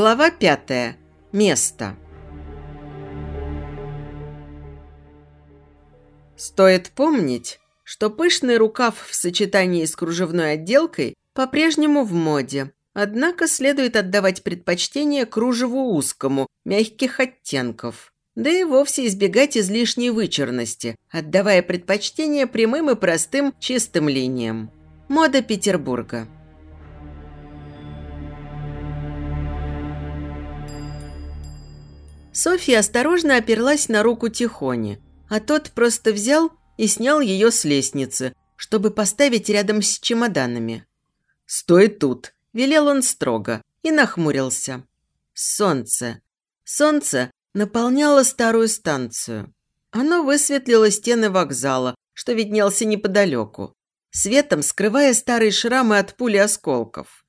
Глава пятая. Место. Стоит помнить, что пышный рукав в сочетании с кружевной отделкой по-прежнему в моде. Однако следует отдавать предпочтение кружеву узкому, мягких оттенков. Да и вовсе избегать излишней вычурности, отдавая предпочтение прямым и простым чистым линиям. Мода Петербурга. Софья осторожно оперлась на руку Тихони, а тот просто взял и снял ее с лестницы, чтобы поставить рядом с чемоданами. «Стой тут!» – велел он строго и нахмурился. Солнце. Солнце наполняло старую станцию. Оно высветлило стены вокзала, что виднелся неподалеку, светом скрывая старые шрамы от пули осколков.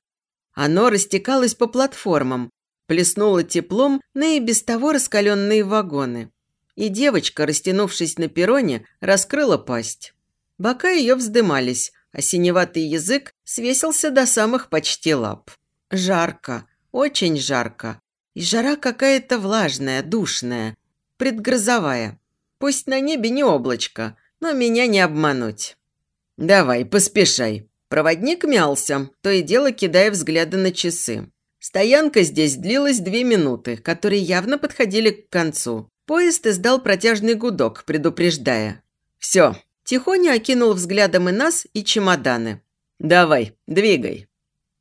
Оно растекалось по платформам, плеснуло теплом на и без того раскаленные вагоны. И девочка, растянувшись на перроне, раскрыла пасть. Бока ее вздымались, а синеватый язык свесился до самых почти лап. Жарко, очень жарко. И жара какая-то влажная, душная, предгрозовая. Пусть на небе не облачко, но меня не обмануть. «Давай, поспешай». Проводник мялся, то и дело кидая взгляды на часы. Стоянка здесь длилась две минуты, которые явно подходили к концу. Поезд издал протяжный гудок, предупреждая. «Все». Тихоня окинул взглядом и нас, и чемоданы. «Давай, двигай».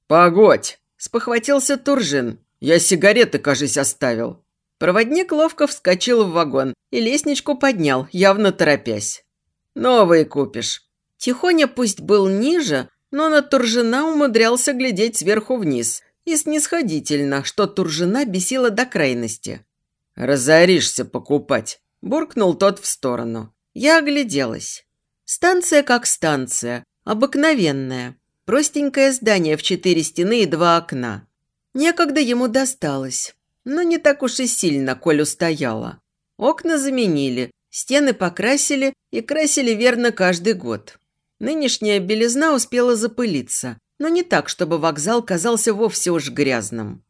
«Погодь!» – спохватился Туржин. «Я сигареты, кажись, оставил». Проводник ловко вскочил в вагон и лестничку поднял, явно торопясь. «Новые купишь». Тихоня пусть был ниже, но на Туржина умудрялся глядеть сверху вниз – и снисходительно, что Туржина бесила до крайности. «Разоришься покупать», – буркнул тот в сторону. Я огляделась. Станция как станция, обыкновенная. Простенькое здание в четыре стены и два окна. Некогда ему досталось, но не так уж и сильно, коль устояла. Окна заменили, стены покрасили и красили верно каждый год. Нынешняя белизна успела запылиться, но не так, чтобы вокзал казался вовсе уж грязным.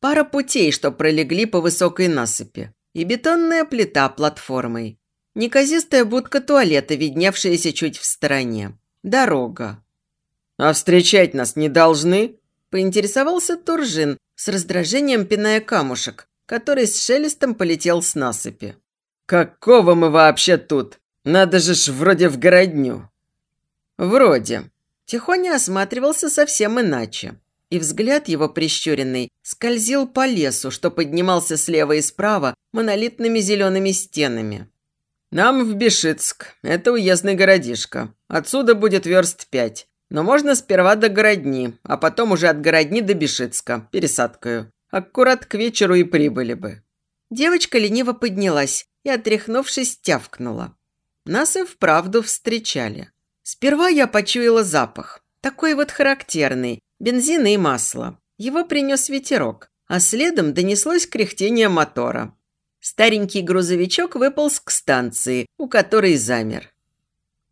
Пара путей, что пролегли по высокой насыпи, и бетонная плита платформой. Неказистая будка туалета, видневшаяся чуть в стороне. Дорога. «А встречать нас не должны?» – поинтересовался Туржин, с раздражением пиная камушек, который с шелестом полетел с насыпи. «Какого мы вообще тут? Надо же ж вроде в городню». «Вроде», Тихоня осматривался совсем иначе. И взгляд его прищуренный скользил по лесу, что поднимался слева и справа монолитными зелеными стенами. «Нам в Бешицк. Это уездный городишко. Отсюда будет верст пять. Но можно сперва до Городни, а потом уже от Городни до Бешицка, пересадкою. Аккурат к вечеру и прибыли бы». Девочка лениво поднялась и, отряхнувшись, тявкнула. Нас и вправду встречали. Сперва я почуяла запах. Такой вот характерный. Бензин и масло. Его принес ветерок, а следом донеслось кряхтение мотора. Старенький грузовичок выполз к станции, у которой замер.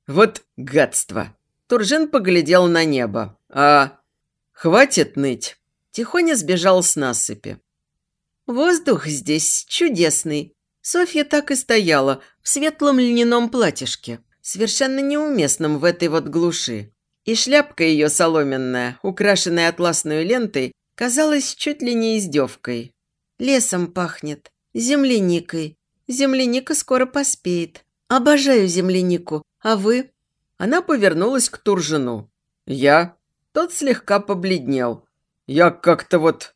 «Вот гадство!» Туржин поглядел на небо. «А хватит ныть!» Тихоня сбежал с насыпи. «Воздух здесь чудесный!» Софья так и стояла в светлом льняном платьишке, совершенно неуместным в этой вот глуши. И шляпка ее соломенная, украшенная атласной лентой, казалась чуть ли не издевкой. Лесом пахнет, земляникой. Земляника скоро поспеет. Обожаю землянику. А вы? Она повернулась к Туржину. Я? Тот слегка побледнел. Я как-то вот...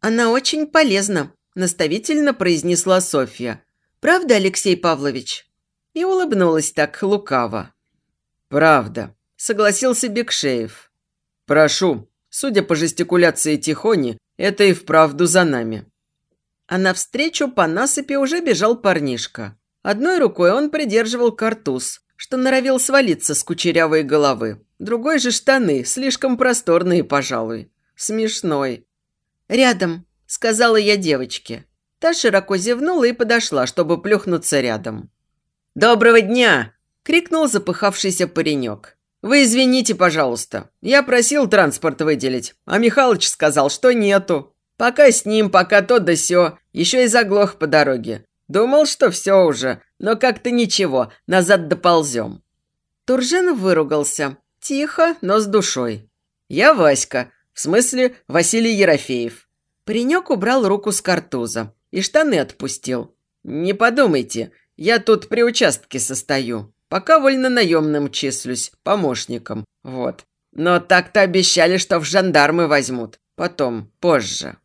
Она очень полезна, наставительно произнесла Софья. Правда, Алексей Павлович? И улыбнулась так лукаво. «Правда», – согласился Бекшеев. «Прошу, судя по жестикуляции Тихони, это и вправду за нами». А навстречу по насыпи уже бежал парнишка. Одной рукой он придерживал картуз, что норовил свалиться с кучерявой головы. Другой же штаны, слишком просторные, пожалуй. Смешной. «Рядом», – сказала я девочке. Та широко зевнула и подошла, чтобы плюхнуться рядом. «Доброго дня!» – крикнул запыхавшийся паренек. «Вы извините, пожалуйста. Я просил транспорт выделить, а Михалыч сказал, что нету». Пока с ним, пока то да сё, еще и заглох по дороге. Думал, что все уже, но как-то ничего, назад доползем». Туржин выругался. Тихо, но с душой. «Я Васька, в смысле Василий Ерофеев». Паренек убрал руку с картуза и штаны отпустил. «Не подумайте, я тут при участке состою. Пока вольно-наемным числюсь, помощником. Вот. Но так-то обещали, что в жандармы возьмут. Потом, позже».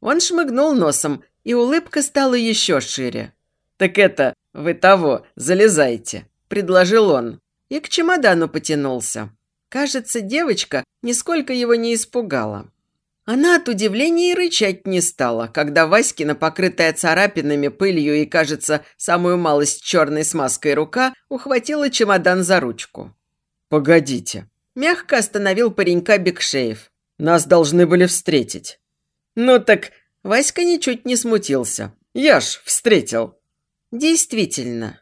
Он шмыгнул носом, и улыбка стала еще шире. «Так это, вы того, залезайте», – предложил он. И к чемодану потянулся. Кажется, девочка нисколько его не испугала. Она от удивления и рычать не стала, когда Васькина, покрытая царапинами, пылью и, кажется, самую малость черной смазкой рука, ухватила чемодан за ручку. «Погодите», – мягко остановил паренька Бекшеев. «Нас должны были встретить». «Ну так...» – Васька ничуть не смутился. «Я ж встретил». «Действительно».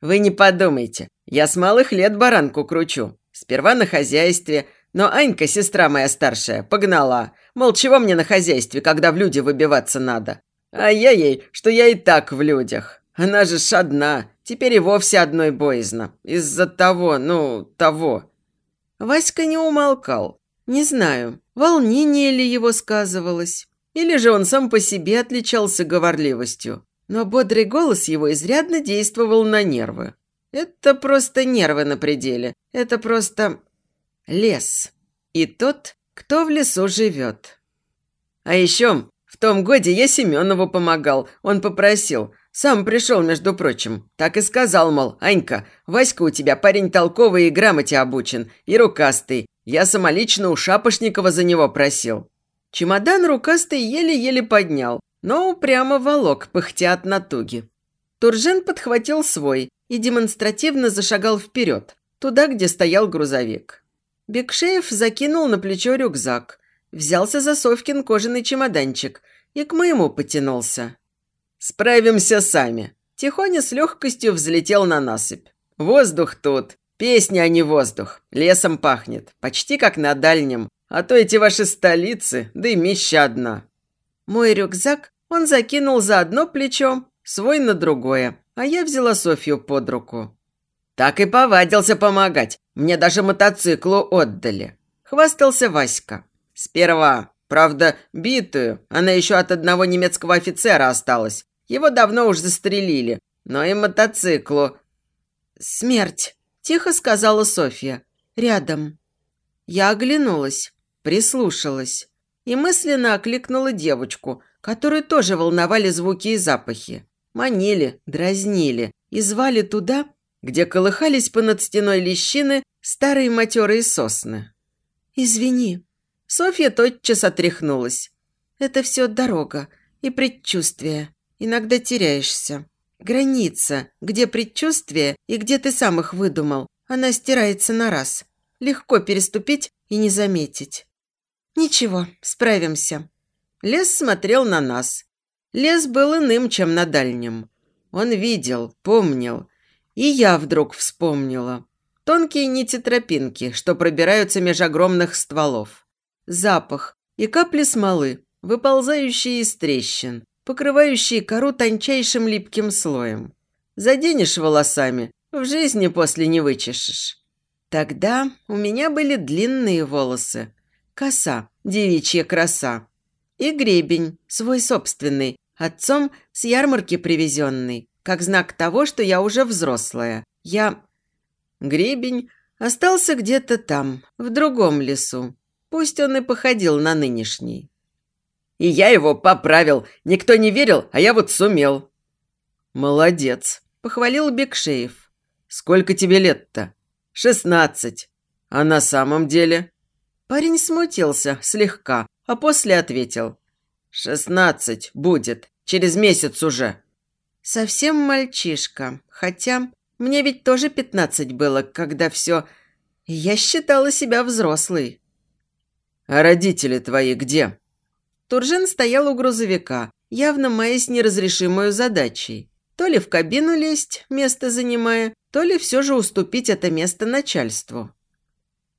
«Вы не подумайте, я с малых лет баранку кручу. Сперва на хозяйстве, но Анька, сестра моя старшая, погнала. Мол, чего мне на хозяйстве, когда в люди выбиваться надо? А я ей, что я и так в людях. Она же ж одна, теперь и вовсе одной боязно. Из-за того, ну, того». Васька не умолкал. Не знаю, волнение ли его сказывалось, или же он сам по себе отличался говорливостью. Но бодрый голос его изрядно действовал на нервы. Это просто нервы на пределе. Это просто лес. И тот, кто в лесу живет. А еще в том годе я Семенову помогал. Он попросил. Сам пришел, между прочим. Так и сказал, мол, Анька, Васька у тебя парень толковый и грамоте обучен, и рукастый. Я самолично у Шапошникова за него просил. Чемодан рукастый еле-еле поднял, но упрямо волок, пыхтя от натуги. Туржен подхватил свой и демонстративно зашагал вперед, туда, где стоял грузовик. Бекшеев закинул на плечо рюкзак, взялся за Совкин кожаный чемоданчик и к моему потянулся. «Справимся сами». Тихоня с легкостью взлетел на насыпь. «Воздух тут. Песня, а не воздух. Лесом пахнет. Почти как на дальнем. А то эти ваши столицы, да и меща одна». Мой рюкзак он закинул за одно плечо, свой на другое, а я взяла Софью под руку. «Так и повадился помогать. Мне даже мотоциклу отдали», – хвастался Васька. «Сперва, правда, битую. Она еще от одного немецкого офицера осталась. Его давно уж застрелили. Но и мотоциклу...» «Смерть», – тихо сказала Софья. «Рядом». Я оглянулась, прислушалась и мысленно окликнула девочку, которую тоже волновали звуки и запахи. Манили, дразнили и звали туда, где колыхались понад стеной лещины старые матерые сосны. «Извини». Софья тотчас отряхнулась. «Это все дорога и предчувствие. Иногда теряешься. Граница, где предчувствие и где ты сам их выдумал, она стирается на раз. Легко переступить и не заметить. Ничего, справимся. Лес смотрел на нас. Лес был иным, чем на дальнем. Он видел, помнил. И я вдруг вспомнила. Тонкие нити тропинки, что пробираются меж огромных стволов. Запах и капли смолы, выползающие из трещин, покрывающие кору тончайшим липким слоем. Заденешь волосами, в жизни после не вычешешь. Тогда у меня были длинные волосы, коса, девичья краса, и гребень, свой собственный, отцом с ярмарки привезенный, как знак того, что я уже взрослая. Я... Гребень остался где-то там, в другом лесу. Пусть он и походил на нынешний. И я его поправил. Никто не верил, а я вот сумел. Молодец, похвалил Бекшеев. Сколько тебе лет-то? Шестнадцать. А на самом деле? Парень смутился слегка, а после ответил. «Шестнадцать будет. Через месяц уже». Совсем мальчишка. Хотя мне ведь тоже пятнадцать было, когда все... Я считала себя взрослой. «А родители твои где?» Туржин стоял у грузовика, явно маясь неразрешимую задачей. То ли в кабину лезть, место занимая, то ли все же уступить это место начальству.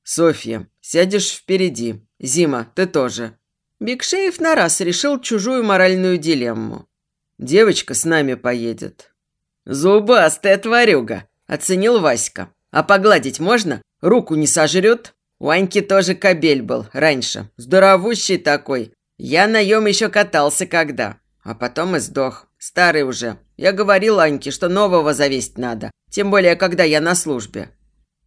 «Софья, сядешь впереди. Зима, ты тоже». Бигшеев на раз решил чужую моральную дилемму. «Девочка с нами поедет». «Зубастая тварюга», – оценил Васька. «А погладить можно? Руку не сожрет?» У Аньки тоже кобель был раньше, здоровущий такой. Я на нем еще катался когда, а потом и сдох. Старый уже. Я говорил Аньке, что нового завесть надо, тем более, когда я на службе.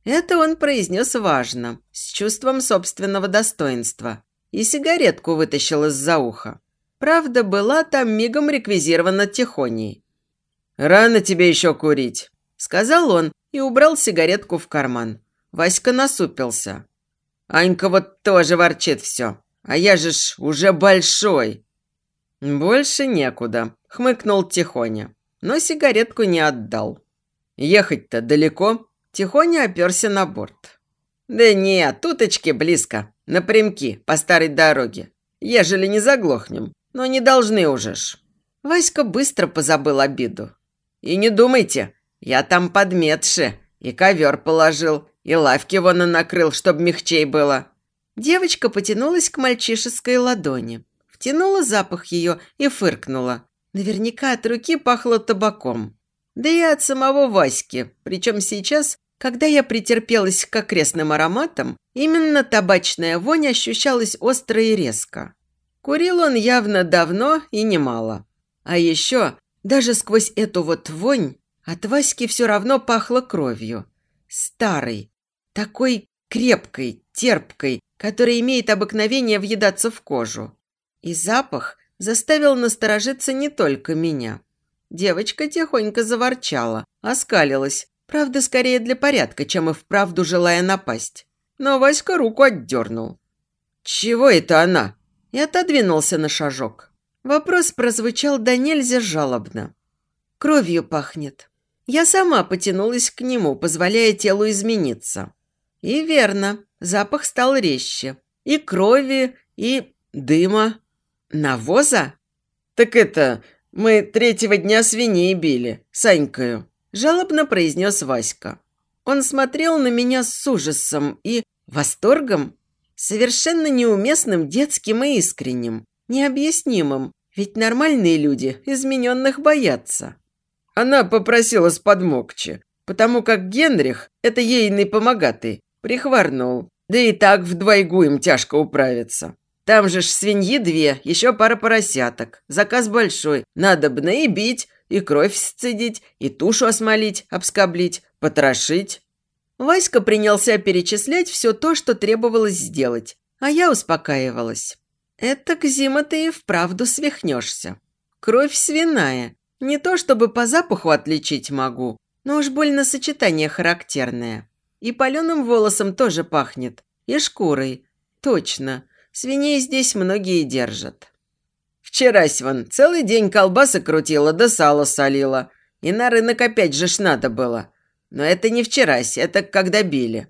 Это он произнес важно, с чувством собственного достоинства. И сигаретку вытащил из-за уха. Правда, была там мигом реквизирована тихоней. «Рано тебе еще курить», – сказал он и убрал сигаретку в карман. Васька насупился. Анька вот тоже ворчит все. А я же ж уже большой. Больше некуда, хмыкнул Тихоня. Но сигаретку не отдал. Ехать-то далеко? Тихоня оперся на борт. Да нет, туточки близко. Напрямки, по старой дороге. Ежели не заглохнем. Но не должны уже ж. Васька быстро позабыл обиду. И не думайте, я там подметше. И ковер положил, и лавки вон он накрыл, чтоб мягчей было». Девочка потянулась к мальчишеской ладони, втянула запах ее и фыркнула. Наверняка от руки пахло табаком. Да и от самого Васьки. Причем сейчас, когда я претерпелась к окрестным ароматам, именно табачная вонь ощущалась остро и резко. Курил он явно давно и немало. А еще, даже сквозь эту вот вонь, от Васьки все равно пахло кровью. Старой, такой крепкой, терпкой, которая имеет обыкновение въедаться в кожу. И запах заставил насторожиться не только меня. Девочка тихонько заворчала, оскалилась, правда, скорее для порядка, чем и вправду желая напасть. Но Васька руку отдернул. «Чего это она?» И отодвинулся на шажок. Вопрос прозвучал до нельзя жалобно. «Кровью пахнет». Я сама потянулась к нему, позволяя телу измениться. И верно, запах стал резче. И крови, и дыма. Навоза? Так это, мы третьего дня свиней били, Санькою. Жалобно произнес Васька. Он смотрел на меня с ужасом и восторгом, совершенно неуместным, детским и искренним, необъяснимым, ведь нормальные люди измененных боятся. Она попросила с подмокчи, потому как Генрих – это ейный помогатый, Прихворнул. Да и так вдвойгу им тяжко управиться. Там же ж свиньи две, еще пара поросяток. Заказ большой. Надо бы наебить, и кровь сцедить, и тушу осмолить, обскоблить, потрошить. Васька принялся перечислять все то, что требовалось сделать, а я успокаивалась. Это к зима ты и вправду свихнешься. Кровь свиная. Не то чтобы по запаху отличить могу, но уж больно сочетание характерное. И паленым волосом тоже пахнет. И шкурой. Точно. Свиней здесь многие держат. Вчерась вон целый день колбасы крутила да сало солила. И на рынок опять же ж надо было. Но это не вчерась, это когда били.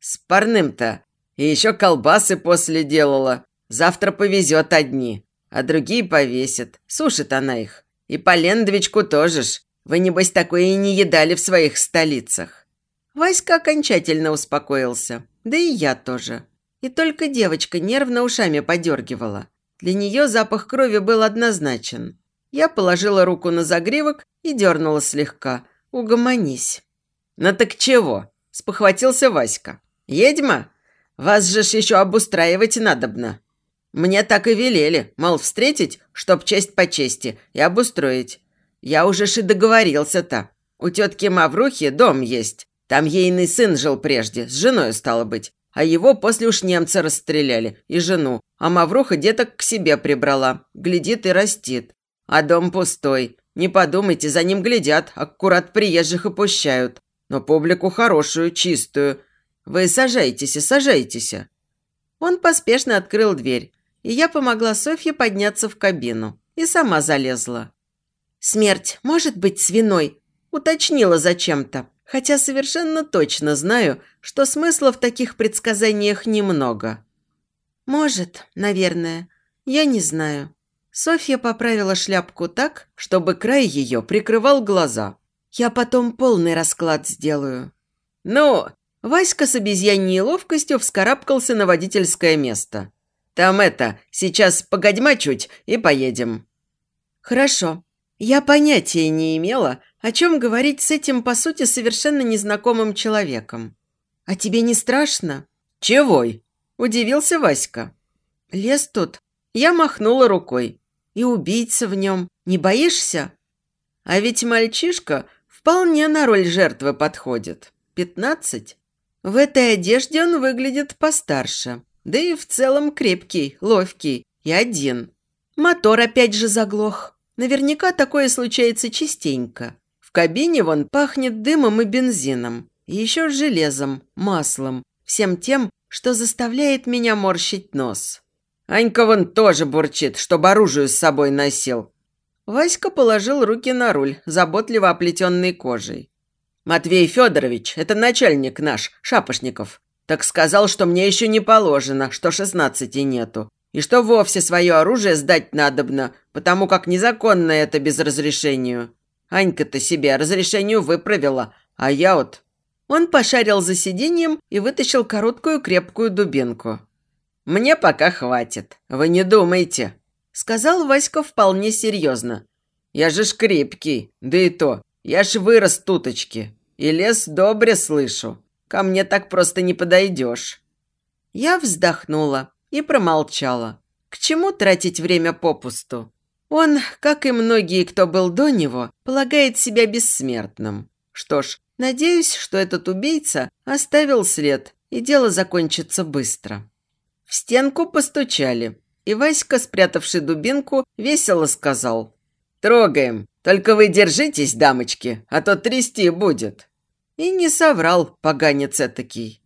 С парным-то. И еще колбасы после делала. Завтра повезет одни, а другие повесят. Сушит она их. И полендовичку тоже ж. Вы, небось, такое и не едали в своих столицах. Васька окончательно успокоился. Да и я тоже. И только девочка нервно ушами подергивала. Для нее запах крови был однозначен. Я положила руку на загривок и дернула слегка. «Угомонись». «Ну так чего?» – спохватился Васька. «Едьма? Вас же ж еще обустраивать надобно». «Мне так и велели, мол, встретить, чтоб честь по чести, и обустроить. Я уже ж и договорился-то. У тетки Маврухи дом есть. Там ейный сын жил прежде, с женой стало быть. А его после уж немцы расстреляли, и жену. А Мавруха деток к себе прибрала. Глядит и растит. А дом пустой. Не подумайте, за ним глядят, аккурат приезжих и пущают. Но публику хорошую, чистую. Вы сажайтесь, сажайтесь. Он поспешно открыл дверь, и я помогла Софье подняться в кабину. И сама залезла. «Смерть может быть свиной?» Уточнила зачем-то, хотя совершенно точно знаю, что смысла в таких предсказаниях немного. «Может, наверное. Я не знаю». Софья поправила шляпку так, чтобы край ее прикрывал глаза. «Я потом полный расклад сделаю». «Ну!» Васька с обезьяньей ловкостью вскарабкался на водительское место. Там это, сейчас погодьма чуть и поедем». «Хорошо. Я понятия не имела, о чем говорить с этим, по сути, совершенно незнакомым человеком. А тебе не страшно?» «Чегой?» – удивился Васька. «Лес тут». Я махнула рукой. «И убийца в нем. Не боишься?» «А ведь мальчишка вполне на роль жертвы подходит. Пятнадцать. В этой одежде он выглядит постарше. Да и в целом крепкий, ловкий и один. Мотор опять же заглох. Наверняка такое случается частенько. В кабине вон пахнет дымом и бензином. И еще железом, маслом. Всем тем, что заставляет меня морщить нос. Анька вон тоже бурчит, чтобы оружие с собой носил. Васька положил руки на руль, заботливо оплетенный кожей. «Матвей Федорович, это начальник наш, Шапошников. Так сказал, что мне еще не положено, что шестнадцати нету. И что вовсе свое оружие сдать надобно, потому как незаконно это без разрешению. Анька-то себе разрешению выправила, а я вот...» Он пошарил за сиденьем и вытащил короткую крепкую дубинку. «Мне пока хватит, вы не думайте», – сказал Васька вполне серьезно. «Я же ж крепкий, да и то, я ж вырос туточки, и лес добре слышу. Ко мне так просто не подойдешь». Я вздохнула и промолчала. К чему тратить время попусту? Он, как и многие, кто был до него, полагает себя бессмертным. Что ж, надеюсь, что этот убийца оставил след, и дело закончится быстро. В стенку постучали, и Васька, спрятавший дубинку, весело сказал. «Трогаем, только вы держитесь, дамочки, а то трясти будет». И не соврал поганец этакий.